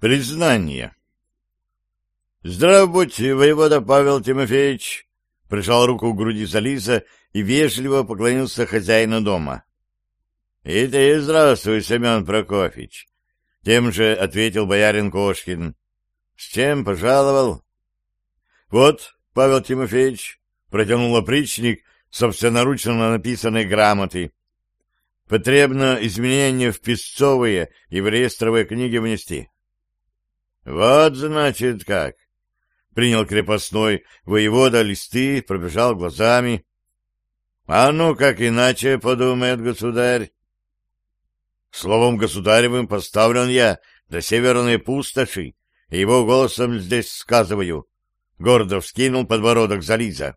Признание. Здрав будь, воевода Павел Тимофеевич, прижал руку к груди Зализа и вежливо поклонился хозяину дома. — И ты здравствуй, Семен Прокофьевич, — тем же ответил боярин Кошкин. — С чем пожаловал? — Вот, Павел Тимофеевич, — протянул опричник собственноручно написанной грамоты. — Потребно изменения в песцовые и в реестровые книги внести. — Вот, значит, как. Принял крепостной воевода листы, пробежал глазами. — А ну, как иначе, подумает государь. Словом государевым поставлен я до северной пустоши, и его голосом здесь сказываю. Гордо вскинул подбородок Зализа.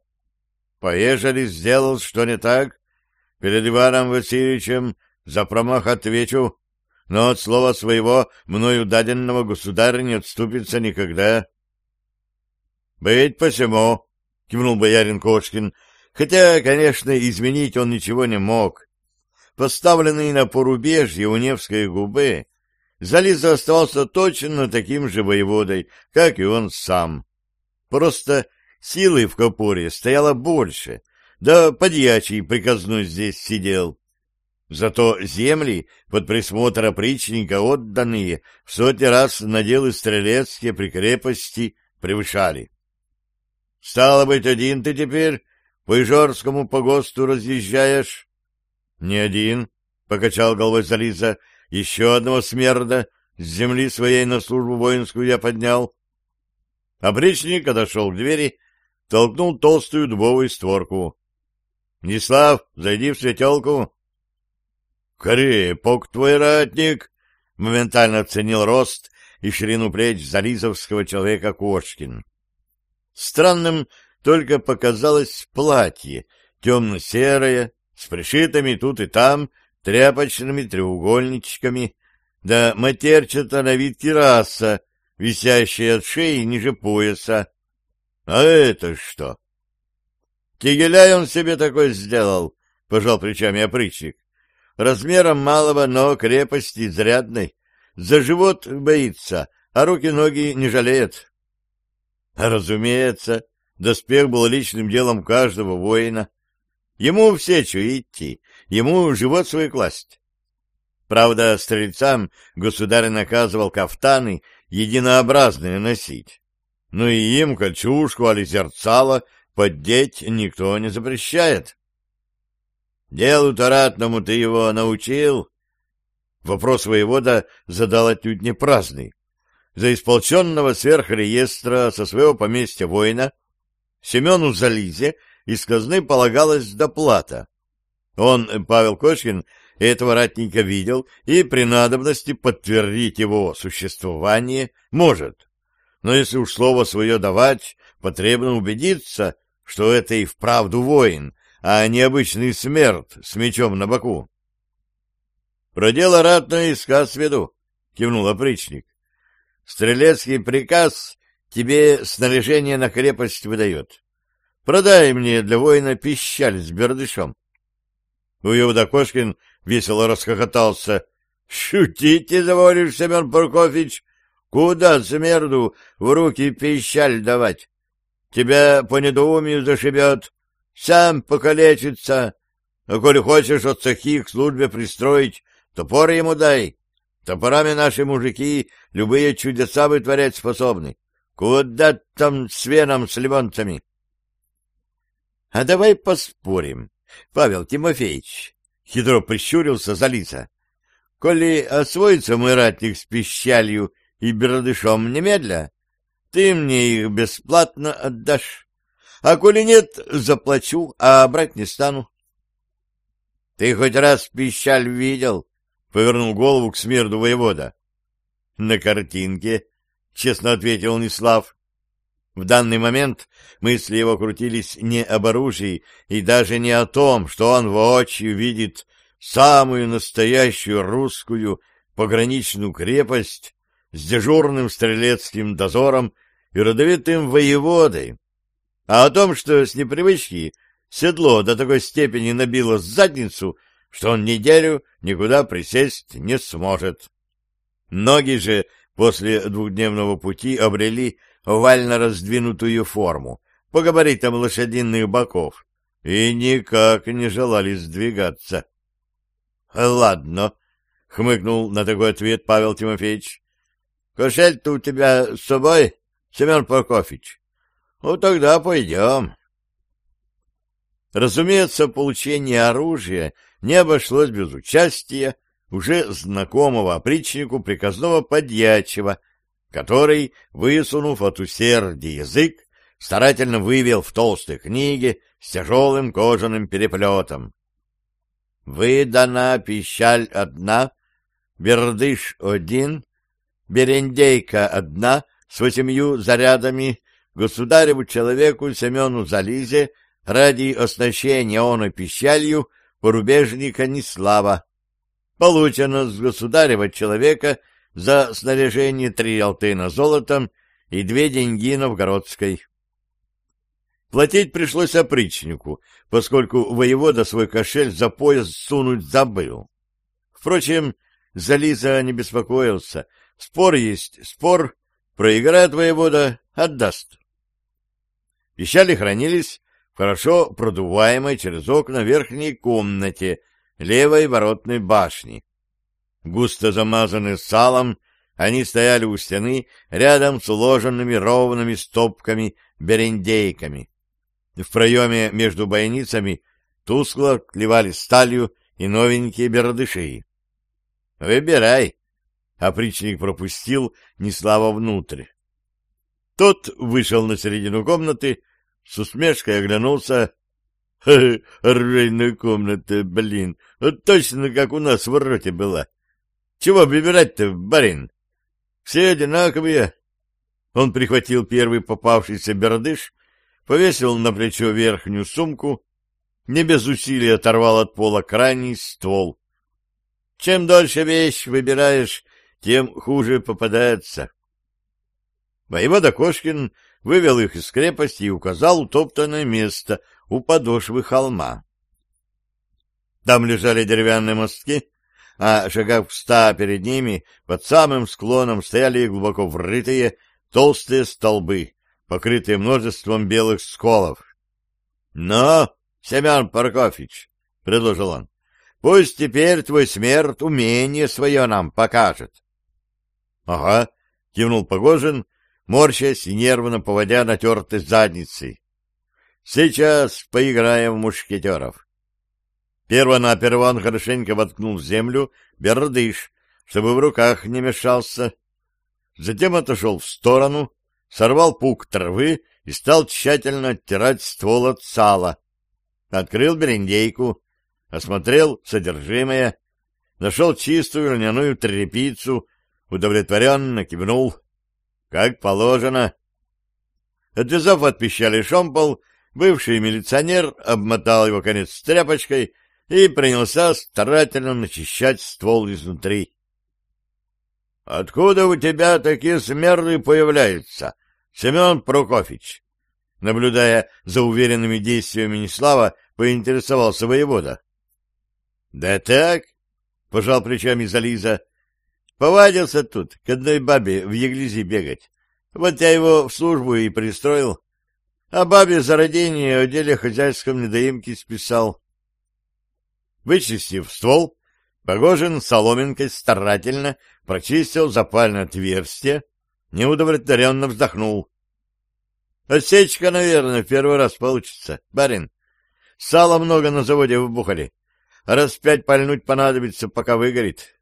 Поежели сделал что не так, перед Иваном Васильевичем за промах отвечу, но от слова своего мною даденного государя не отступится никогда. — Быть посему, — кивнул боярин Кошкин, хотя, конечно, изменить он ничего не мог. Поставленный на порубежье у Невской губы, Зализа оставался точно таким же воеводой, как и он сам. Просто силы в Копоре стояло больше, да подьячий приказной здесь сидел. Зато земли под присмотр опричника отданные в сотни раз наделы стрелецкие при крепости превышали. Стало быть, один ты теперь по Ижорскому погосту разъезжаешь? — Не один, — покачал головой Зализа, — еще одного смерда с земли своей на службу воинскую я поднял. Опричник отошел к двери, толкнул толстую дубовую створку. — Неслав, зайди в светелку. «Крепок твой ратник!» — моментально оценил рост и ширину плеч зализовского человека Кошкин. Странным только показалось платье, темно-серое, с пришитыми тут и там тряпочными треугольничками, да матерчата на вид кираса, висящая от шеи ниже пояса. А это что? Тигеляй он себе такой сделал, — пожал плечами опричник размером малого, но крепости изрядной. За живот боится, а руки-ноги не жалеет. Разумеется, доспех был личным делом каждого воина. Ему все сечу идти, ему живот свой класть. Правда, стрельцам государь наказывал кафтаны единообразные носить. Ну и им кольчужку али зерцало поддеть никто не запрещает. Делу-то ратному ты его научил? Вопрос воевода задал отнюдь не праздный. За исполченного сверхреестра со своего поместья воина Семену Зализе из казны полагалась доплата. Он, Павел Кошкин, этого ратника видел и при надобности подтвердить его существование может. Но если уж слово свое давать, потребно убедиться, что это и вправду воин, а не обычный смерть с мечом на боку. — Про дело ратное сказ веду, — кивнул опричник. — Стрелецкий приказ тебе снаряжение на крепость выдает. Продай мне для воина пищаль с бердышом. Уевда Кошкин весело расхохотался. — Шутить изволишь, Семен Прокофьевич? Куда смерду в руки пищаль давать? Тебя по недоумию зашибет, сам покалечится. А коли хочешь от цехи к службе пристроить, топор ему дай. Топорами наши мужики любые чудеса вытворять способны. Куда там с веном, с лимонцами? — А давай поспорим, Павел Тимофеевич, — хитро прищурился Залиса. — Коли освоится мой ратник с пищалью и бердышом немедля, ты мне их бесплатно отдашь. А коли нет, заплачу, а брать не стану. — Ты хоть раз пищаль видел? — повернул голову к смерду воевода. — На картинке, — честно ответил Неслав. В данный момент мысли его крутились не об оружии и даже не о том, что он воочию видит самую настоящую русскую пограничную крепость с дежурным стрелецким дозором и родовитым воеводой, а о том, что с непривычки седло до такой степени набило задницу, что он неделю никуда присесть не сможет. Ноги же после двухдневного пути обрели овально раздвинутую форму по габаритам лошадиных боков и никак не желали сдвигаться. — Ладно, — хмыкнул на такой ответ Павел Тимофеевич. — Кошель-то у тебя с собой, Семен Прокофьевич? Ну, тогда пойдем. Разумеется, получение оружия не обошлось без участия уже знакомого опричнику приказного подьячего, который, высунув от усердия язык, старательно вывел в толстой книге с тяжелым кожаным переплетом. Выдана пищаль одна, бердыш один, берендейка одна с восемью зарядами государеву человеку Семену Зализе ради оснащения оной пищалью порубежника Неслава. Получено с государева человека за снаряжение три алтына золотом и две деньги новгородской. Платить пришлось опричнику, поскольку воевода свой кошель за пояс сунуть забыл. Впрочем, Зализа не беспокоился. Спор есть спор, проиграет воевода, отдаст. Пищали хранились в хорошо продуваемой через окна верхней комнате левой воротной башни. Густо замазанные салом, они стояли у стены рядом с уложенными ровными стопками-берендейками. В проеме между бойницами тускло клевали сталью и новенькие бердыши. — Выбирай! — опричник пропустил Неслава внутрь. Тот вышел на середину комнаты, с усмешкой оглянулся. — Оружейная комната, блин, вот точно как у нас в роте была. Чего выбирать-то, барин? Все одинаковые. Он прихватил первый попавшийся бердыш, повесил на плечо верхнюю сумку, не без усилий оторвал от пола крайний ствол. Чем дольше вещь выбираешь, тем хуже попадается. Воевода Кошкин вывел их из крепости и указал утоптанное место у подошвы холма. Там лежали деревянные мостки, а шагах в ста перед ними, под самым склоном, стояли глубоко врытые толстые столбы, покрытые множеством белых сколов. — Но, Семен Паркович, — предложил он, — пусть теперь твой смерть умение свое нам покажет. — Ага, — кивнул Погожин, морщась и нервно поводя натертой задницей. — Сейчас поиграем в мушкетеров. Перво-наперво он хорошенько воткнул в землю бердыш, чтобы в руках не мешался. Затем отошел в сторону, сорвал пук травы и стал тщательно оттирать ствол от сала. Открыл берендейку, осмотрел содержимое, нашел чистую льняную тряпицу, удовлетворенно кивнул. Как положено. Отвязав от пищали шомпол, бывший милиционер обмотал его конец тряпочкой и принялся старательно начищать ствол изнутри. — Откуда у тебя такие смерды появляются, Семен Прокофьевич? Наблюдая за уверенными действиями Неслава, поинтересовался воевода. — Да так, — пожал плечами Зализа, — повадился тут к одной бабе в Еглизи бегать. Вот я его в службу и пристроил. А бабе за родение о деле хозяйском недоимки списал. Вычистив ствол, Погожин соломинкой старательно прочистил запальное отверстие, неудовлетворенно вздохнул. Осечка, наверное, в первый раз получится, барин. Сала много на заводе вбухали. Раз пять пальнуть понадобится, пока выгорит.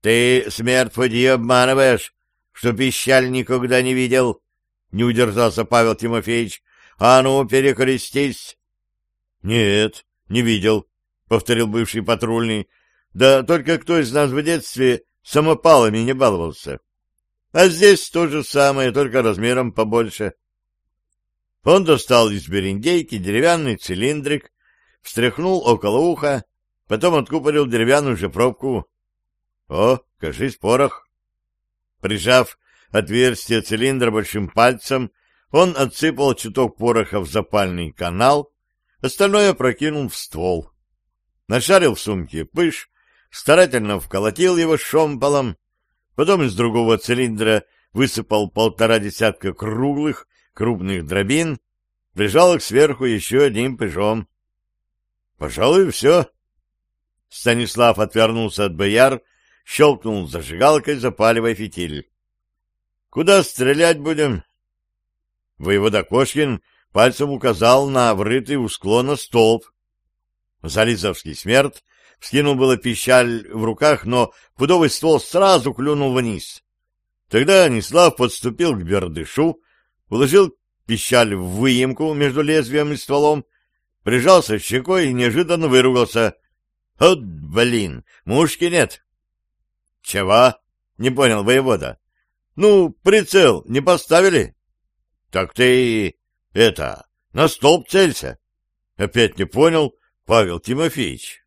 Ты, смерть, поди обманываешь, что пищаль никогда не видел. Не удержался Павел Тимофеевич. А ну, перекрестись. Нет, не видел, повторил бывший патрульный. Да только кто из нас в детстве самопалами не баловался? А здесь то же самое, только размером побольше. Он достал из бериндейки деревянный цилиндрик, встряхнул около уха, потом откупорил деревянную же пробку. О, кажись, порох. Прижав отверстие цилиндра большим пальцем, он отсыпал чуток пороха в запальный канал, остальное прокинул в ствол. Нашарил в сумке пыш, старательно вколотил его шомполом, Потом из другого цилиндра высыпал полтора десятка круглых, крупных дробин, прижал их сверху еще одним пыжом. Пожалуй, все. Станислав отвернулся от бояр, щелкнул зажигалкой, запаливая фитиль. — Куда стрелять будем? Воевода Кошкин пальцем указал на врытый у склона столб. Зализовский смерть вскинул было пищаль в руках, но пудовый ствол сразу клюнул вниз. Тогда Анислав подступил к бердышу, уложил пищаль в выемку между лезвием и стволом, прижался щекой и неожиданно выругался. «От, блин, мушки нет!» «Чего?» — не понял воевода. «Ну, прицел не поставили?» «Так ты, это, на столб целься!» Опять не понял Павел Тимофеевич.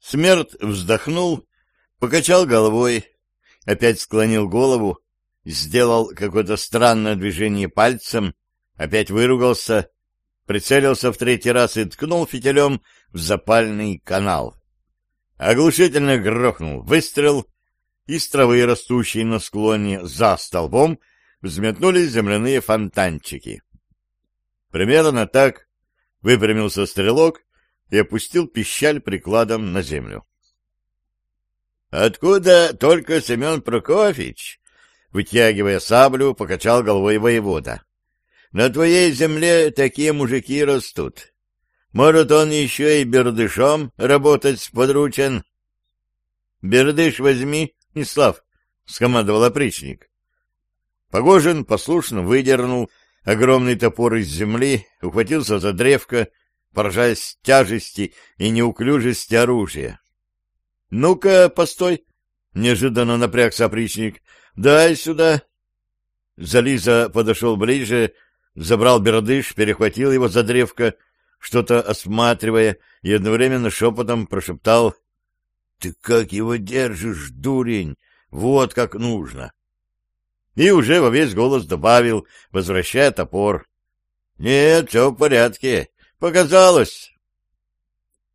Смерть вздохнул, покачал головой, опять склонил голову, сделал какое-то странное движение пальцем, опять выругался, прицелился в третий раз и ткнул фитилем в запальный канал. Оглушительно грохнул выстрел, из травы, растущей на склоне за столбом, взметнулись земляные фонтанчики. Примерно так выпрямился стрелок и опустил пищаль прикладом на землю. — Откуда только Семен Прокофьевич? — вытягивая саблю, покачал головой воевода. — На твоей земле такие мужики растут. Может, он еще и бердышом работать подручен? — Бердыш возьми, Ислав, — скомандовал опричник. Погожин послушно выдернул огромный топор из земли, ухватился за древко, поражаясь тяжести и неуклюжести оружия. — Ну-ка, постой! — неожиданно напрягся опричник. — Дай сюда! Зализа подошел ближе, забрал бердыш, перехватил его за древко, что-то осматривая, и одновременно шепотом прошептал — Ты как его держишь, дурень? Вот как нужно! И уже во весь голос добавил, возвращая топор. — Нет, все в порядке. Показалось.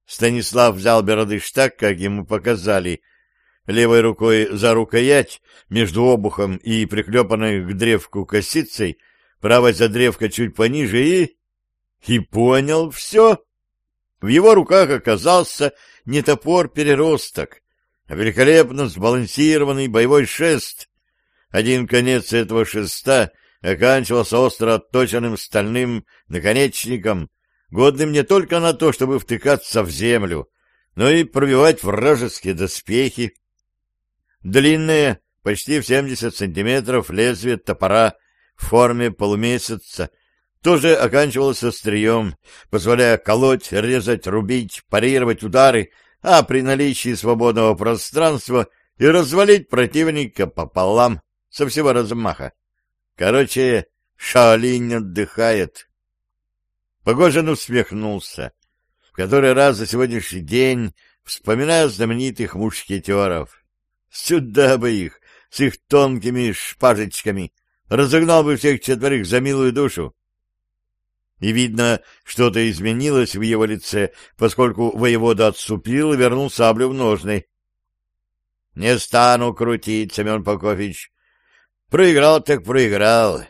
Станислав взял Беродыш так, как ему показали, левой рукой за рукоять между обухом и приклепанной к древку косицей, правой за древко чуть пониже и... И понял все. В его руках оказался не топор-переросток, а великолепно сбалансированный боевой шест. Один конец этого шеста оканчивался остро отточенным стальным наконечником, годным не только на то, чтобы втыкаться в землю, но и пробивать вражеские доспехи. Длинное, почти в 70 сантиметров, лезвие топора в форме полумесяца тоже оканчивалось острием, позволяя колоть, резать, рубить, парировать удары, а при наличии свободного пространства и развалить противника пополам со всего размаха. Короче, Шаолинь отдыхает. Погожин усмехнулся. В который раз за сегодняшний день вспоминая знаменитых мушкетеров. Сюда бы их, с их тонкими шпажечками, разогнал бы всех четверых за милую душу. И видно, что-то изменилось в его лице, поскольку воевода отступил и вернул саблю в ножны. — Не стану крутить, Семен Прокофьевич. Проиграл так проиграл.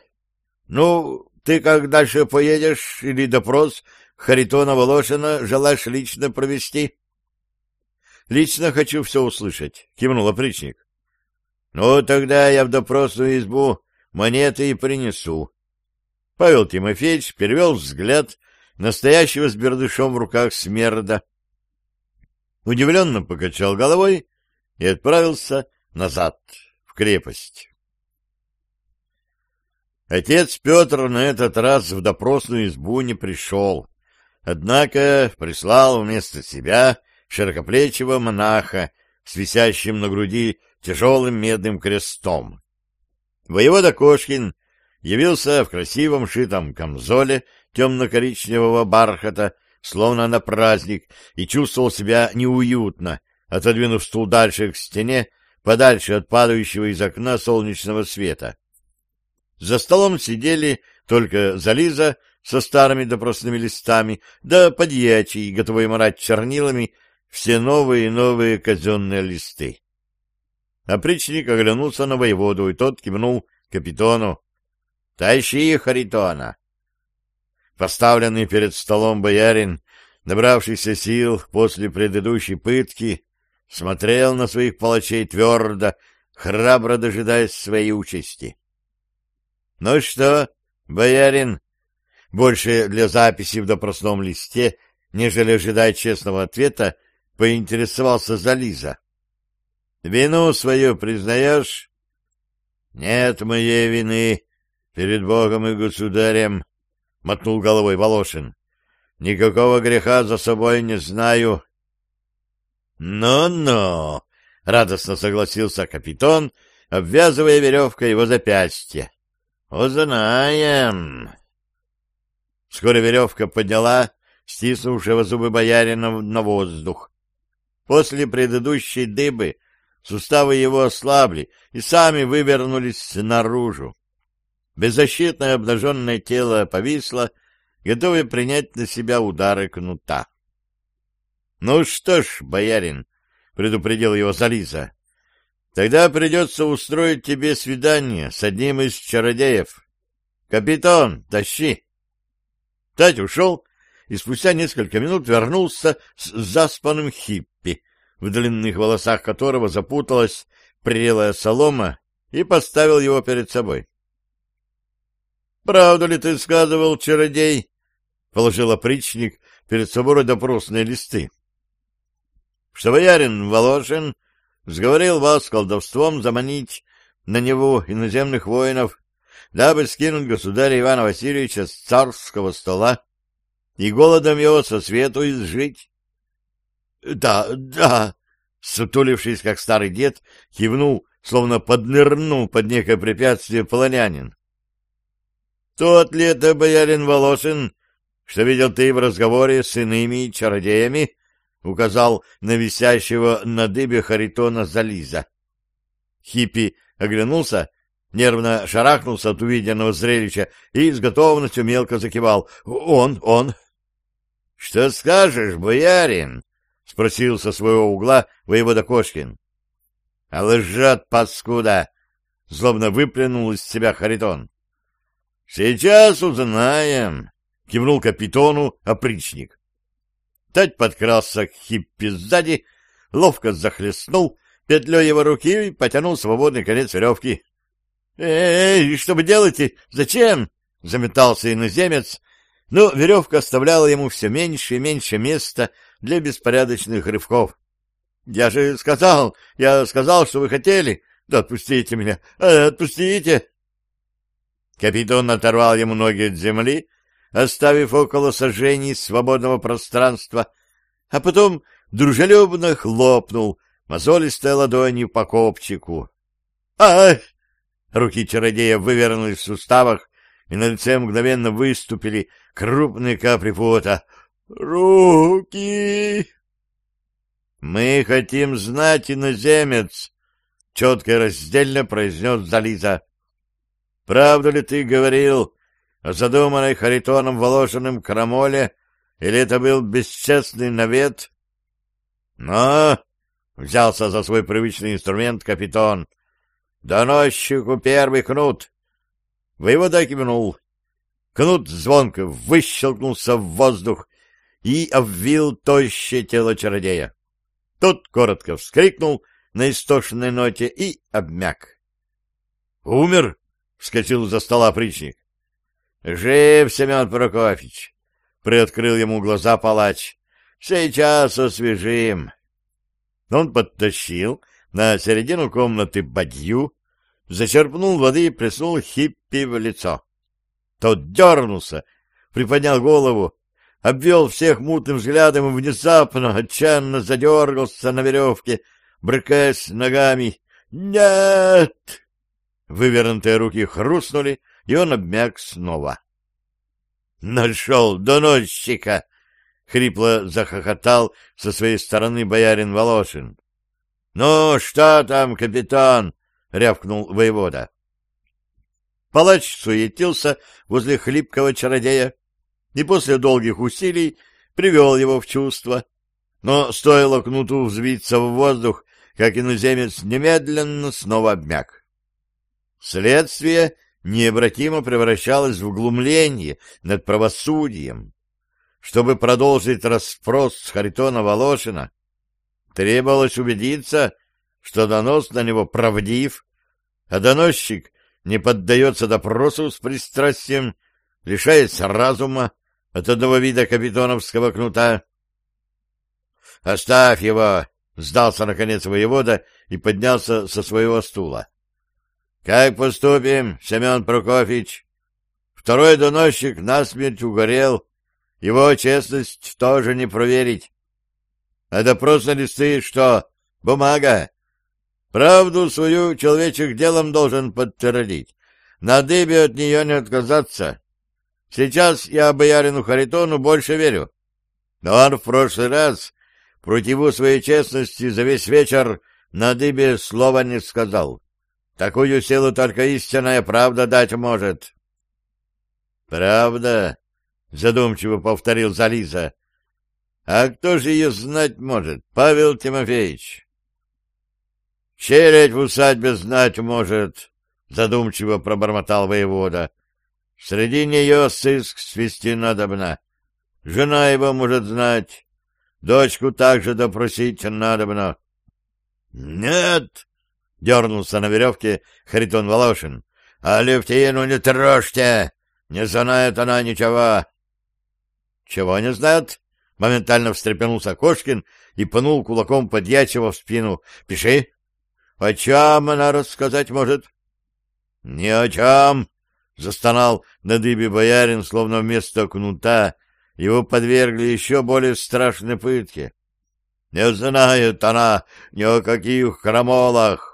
Ну, ты как дальше поедешь или допрос Харитона Волошина желаешь лично провести? — Лично хочу все услышать, — кивнул опричник. — Ну, тогда я в допросную избу монеты и принесу. Павел Тимофеевич перевел взгляд настоящего с бердышом в руках смерда, удивленно покачал головой и отправился назад, в крепость. Отец Петр на этот раз в допросную избу не пришел, однако прислал вместо себя широкоплечего монаха с висящим на груди тяжелым медным крестом. Воевода Кошкин явился в красивом шитом камзоле темно-коричневого бархата, словно на праздник, и чувствовал себя неуютно, отодвинув стул дальше к стене, подальше от падающего из окна солнечного света. За столом сидели только Зализа со старыми допросными листами, да подьячий, готовый марать чернилами все новые и новые казенные листы. Опричник оглянулся на воеводу, и тот кивнул капитону. — Тащи Харитона! Поставленный перед столом боярин, набравшийся сил после предыдущей пытки, смотрел на своих палачей твердо, храбро дожидаясь своей участи. — Ну что, боярин? Больше для записи в допросном листе, нежели ожидать честного ответа, поинтересовался Зализа. — Вину свою признаешь? — Нет моей вины перед Богом и государем, — мотнул головой Волошин. — Никакого греха за собой не знаю. «Ну-ну!» — радостно согласился капитан, обвязывая веревкой его запястье. «Узнаем!» Вскоре веревка подняла стиснувшего зубы боярина на воздух. После предыдущей дыбы суставы его ослабли и сами вывернулись наружу. Беззащитное обнаженное тело повисло, готовое принять на себя удары кнута. — Ну что ж, боярин, — предупредил его Зализа, — тогда придется устроить тебе свидание с одним из чародеев. Капитан, тащи! Тать ушел, и спустя несколько минут вернулся с заспанным хиппи, в длинных волосах которого запуталась прелая солома, и поставил его перед собой. — Правду ли ты сказывал, чародей? — положил опричник перед собой допросные листы что боярин Волошин сговорил вас колдовством заманить на него иноземных воинов, дабы скинуть государя Ивана Васильевича с царского стола и голодом его со свету изжить. — Да, да, — сутулившись, как старый дед, кивнул, словно поднырнул под некое препятствие полонянин. — Тот ли это боярин Волошин, что видел ты в разговоре с иными чародеями? указал на висящего на дыбе Харитона Зализа. Хиппи оглянулся, нервно шарахнулся от увиденного зрелища и с готовностью мелко закивал. «Он, он!» «Что скажешь, боярин?» — спросил со своего угла воевода Кошкин. «А лжет, паскуда!» — злобно выплюнул из себя Харитон. «Сейчас узнаем!» — кивнул капитону опричник. Тать подкрался к хиппи сзади, ловко захлестнул петлей его руки и потянул свободный конец веревки. «Эй, что вы делаете? Зачем?» — заметался иноземец, но веревка оставляла ему все меньше и меньше места для беспорядочных рывков. «Я же сказал, я сказал, что вы хотели. Да отпустите меня, отпустите!» Капитан оторвал ему ноги от земли оставив около сожжений свободного пространства, а потом дружелюбно хлопнул мозолистой ладонью по копчику. «Ах!» Руки чародея вывернулись в суставах, и на лице мгновенно выступили крупные капли пота. «Руки!» «Мы хотим знать, иноземец!» — четко и раздельно произнес Зализа. «Правду ли ты говорил, о задуманной Харитоном Воложенным крамоле, или это был бесчестный навет? Но взялся за свой привычный инструмент капитан. Доносчику первый кнут. Воевода кивнул. Кнут звонко выщелкнулся в воздух и обвил тощее тело чародея. Тот коротко вскрикнул на истошной ноте и обмяк. «Умер!» — вскочил за стола причник. «Жив, Семен Прокофьевич!» — приоткрыл ему глаза палач. «Сейчас освежим!» Он подтащил на середину комнаты бадью, зачерпнул воды и плеснул хиппи в лицо. Тот дернулся, приподнял голову, обвел всех мутным взглядом и внезапно отчаянно задергался на веревке, брыкаясь ногами. «Нет!» Вывернутые руки хрустнули, и он обмяк снова. «Нашел доносчика!» — хрипло захохотал со своей стороны боярин Волошин. «Ну, что там, капитан?» — рявкнул воевода. Палач суетился возле хлипкого чародея и после долгих усилий привел его в чувство. Но стоило кнуту взвиться в воздух, как иноземец немедленно снова обмяк. Следствие необратимо превращалось в глумление над правосудием. Чтобы продолжить расспрос с Харитона Волошина, требовалось убедиться, что донос на него правдив, а доносчик не поддается допросу с пристрастием, лишается разума от одного вида капитоновского кнута. — Оставь его! — сдался, наконец, воевода и поднялся со своего стула. — Как поступим, Семен Прокофьевич? Второй доносчик насмерть угорел, его честность тоже не проверить. А допросные листы что, бумага? Правду свою человечек делом должен подтвердить. На дыбе от нее не отказаться. Сейчас я боярину Харитону больше верю. Но он в прошлый раз противу своей честности за весь вечер на дыбе слова не сказал. Такую силу только истинная правда дать может. — Правда? — задумчиво повторил Зализа. — А кто же ее знать может? Павел Тимофеевич. Челядь в усадьбе знать может, — задумчиво пробормотал воевода. Среди нее сыск свести надобно. Жена его может знать. Дочку также допросить надобно. — Нет! — дернулся на веревке Харитон Волошин. — А Левтину не трожьте! Не знает она ничего. — Чего не знает? — моментально встрепенулся Кошкин и пнул кулаком подьячего в спину. — Пиши. О чем она рассказать может? — Ни о чем, — застонал на дыбе боярин, словно вместо кнута его подвергли еще более страшной пытке. — Не знает она ни о каких крамолах. —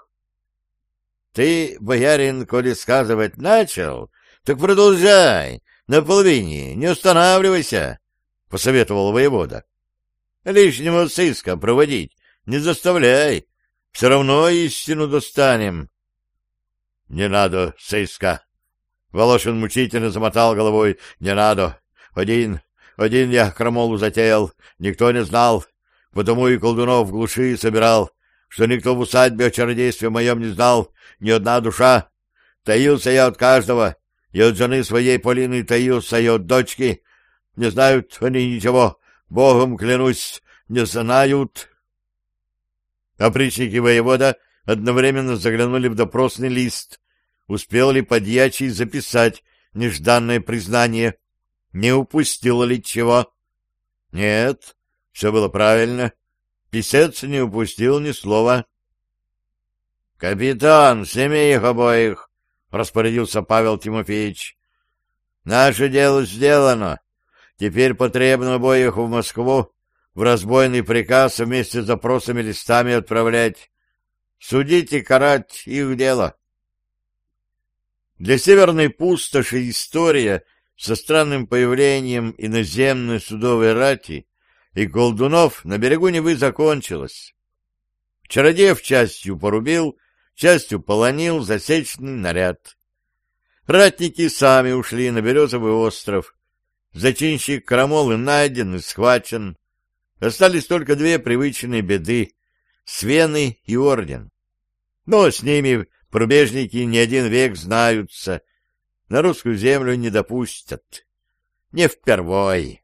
Ты, боярин, коли сказывать начал, так продолжай, на половине, не останавливайся, — посоветовал воевода. — Лишнего сыска проводить не заставляй, все равно истину достанем. — Не надо, сыска. Волошин мучительно замотал головой. — Не надо. Один, один я крамолу затеял. Никто не знал. Потому и колдунов в глуши собирал, что никто в усадьбе о чародействе моем не знал, ни одна душа. Таился я от каждого, и от жены своей Полины таился, и от дочки. Не знают они ничего, богом клянусь, не знают. Опричники воевода одновременно заглянули в допросный лист. Успел ли подьячий записать нежданное признание? Не упустил ли чего? Нет, все было правильно. Писец не упустил ни слова. — Капитан, сними их обоих, — распорядился Павел Тимофеевич. — Наше дело сделано. Теперь потребно обоих в Москву в разбойный приказ вместе с запросами листами отправлять. Судить и карать их дело. Для северной пустоши история со странным появлением иноземной судовой рати и колдунов на берегу Невы закончилась. Чародеев частью порубил, частью полонил засечный наряд. Ратники сами ушли на Березовый остров. Зачинщик крамолы найден и схвачен. Остались только две привычные беды — Свены и Орден. Но с ними прубежники не один век знаются, на русскую землю не допустят. Не впервой.